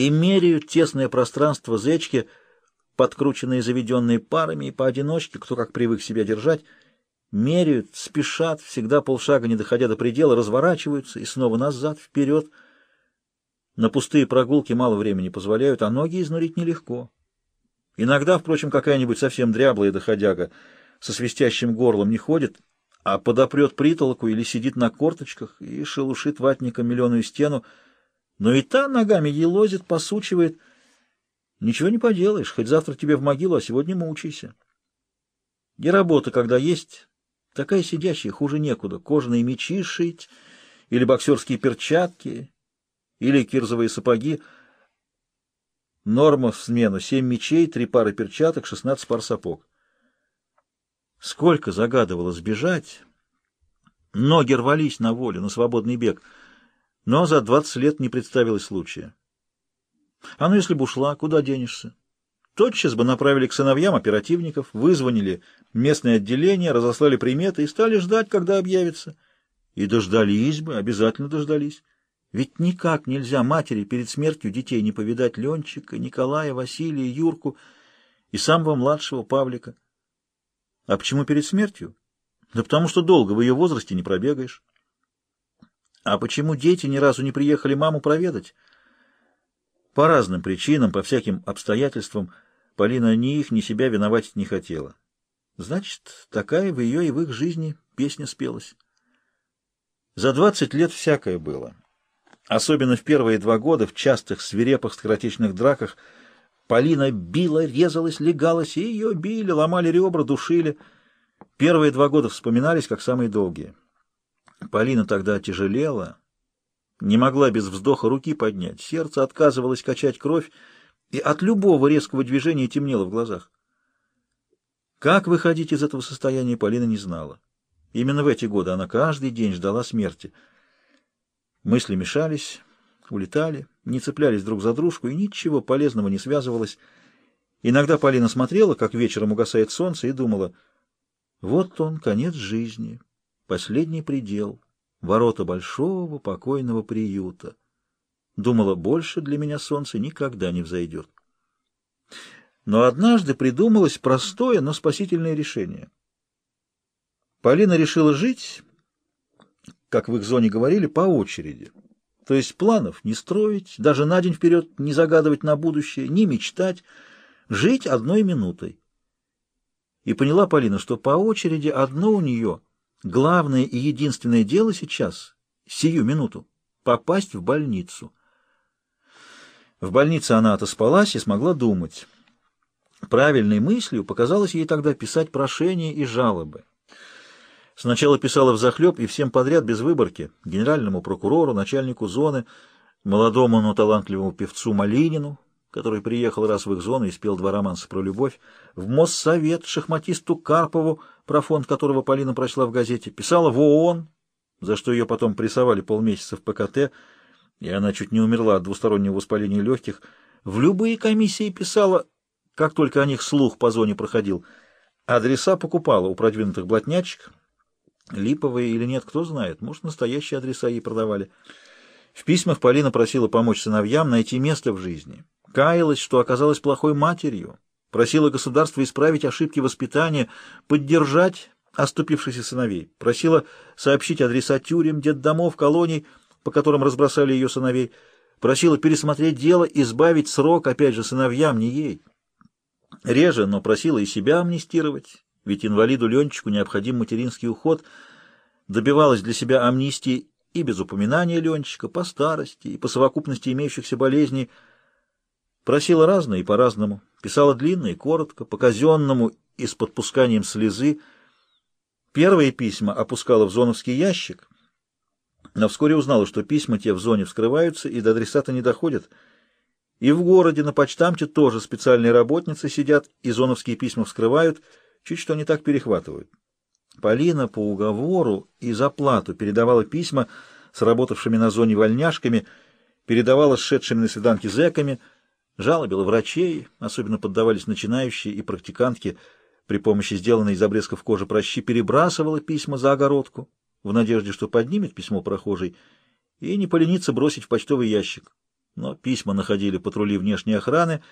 и меряют тесное пространство зечки, подкрученные заведенные парами и поодиночке, кто как привык себя держать, меряют, спешат, всегда полшага не доходя до предела, разворачиваются и снова назад, вперед. На пустые прогулки мало времени позволяют, а ноги изнурить нелегко. Иногда, впрочем, какая-нибудь совсем дряблая доходяга со свистящим горлом не ходит, а подопрет притолоку или сидит на корточках и шелушит ватником миллионную стену, но и та ногами елозит, посучивает. Ничего не поделаешь, хоть завтра тебе в могилу, а сегодня мучайся. И работа, когда есть, такая сидящая, хуже некуда. Кожаные мечи шить, или боксерские перчатки, или кирзовые сапоги. Норма в смену — семь мечей, три пары перчаток, шестнадцать пар сапог. Сколько загадывало сбежать! Ноги рвались на волю, на свободный бег — но за двадцать лет не представилось случая. А ну, если бы ушла, куда денешься? Тотчас бы направили к сыновьям оперативников, вызвонили местное отделение, разослали приметы и стали ждать, когда объявится. И дождались бы, обязательно дождались. Ведь никак нельзя матери перед смертью детей не повидать Ленчика, Николая, Василия, Юрку и самого младшего Павлика. А почему перед смертью? Да потому что долго в ее возрасте не пробегаешь. А почему дети ни разу не приехали маму проведать? По разным причинам, по всяким обстоятельствам, Полина ни их, ни себя виноватить не хотела. Значит, такая в ее и в их жизни песня спелась. За двадцать лет всякое было. Особенно в первые два года, в частых свирепых скоротечных драках, Полина била, резалась, легалась, и ее били, ломали ребра, душили. Первые два года вспоминались как самые долгие. Полина тогда тяжелела, не могла без вздоха руки поднять, сердце отказывалось качать кровь, и от любого резкого движения темнело в глазах. Как выходить из этого состояния, Полина не знала. Именно в эти годы она каждый день ждала смерти. Мысли мешались, улетали, не цеплялись друг за дружку, и ничего полезного не связывалось. Иногда Полина смотрела, как вечером угасает солнце, и думала, вот он, конец жизни, последний предел, ворота большого покойного приюта. Думала, больше для меня солнце никогда не взойдет. Но однажды придумалось простое, но спасительное решение. Полина решила жить, как в их зоне говорили, по очереди. То есть планов не строить, даже на день вперед не загадывать на будущее, не мечтать, жить одной минутой. И поняла Полина, что по очереди одно у нее — Главное и единственное дело сейчас, сию минуту, попасть в больницу. В больнице она отоспалась и смогла думать. Правильной мыслью показалось ей тогда писать прошения и жалобы. Сначала писала взахлеб и всем подряд без выборки, генеральному прокурору, начальнику зоны, молодому, но талантливому певцу Малинину, который приехал раз в их зону и спел два романса про любовь, в Моссовет, шахматисту Карпову, про фонд которого Полина прочла в газете, писала в ООН, за что ее потом прессовали полмесяца в ПКТ, и она чуть не умерла от двустороннего воспаления легких, в любые комиссии писала, как только о них слух по зоне проходил. Адреса покупала у продвинутых блатнячек, липовые или нет, кто знает, может, настоящие адреса ей продавали. В письмах Полина просила помочь сыновьям найти место в жизни — каялась, что оказалась плохой матерью, просила государства исправить ошибки воспитания, поддержать оступившихся сыновей, просила сообщить адреса тюрем, детдомов, колоний, по которым разбросали ее сыновей, просила пересмотреть дело, избавить срок, опять же, сыновьям, не ей. Реже, но просила и себя амнистировать, ведь инвалиду Ленчику необходим материнский уход, добивалась для себя амнистии и без упоминания Ленчика, по старости и по совокупности имеющихся болезней, Просила разное и по-разному, писала длинно и коротко, по-казенному и с подпусканием слезы. Первые письма опускала в зоновский ящик, но вскоре узнала, что письма те в зоне вскрываются и до адресата не доходят. И в городе на почтамте тоже специальные работницы сидят и зоновские письма вскрывают, чуть что не так перехватывают. Полина по уговору и за плату передавала письма с работавшими на зоне вольняшками, передавала шедшими на свиданки зэками — Жалобила врачей, особенно поддавались начинающие и практикантки, при помощи сделанной из обрезков кожи прощи перебрасывала письма за огородку, в надежде, что поднимет письмо прохожий и не поленится бросить в почтовый ящик. но письма находили патрули внешней охраны,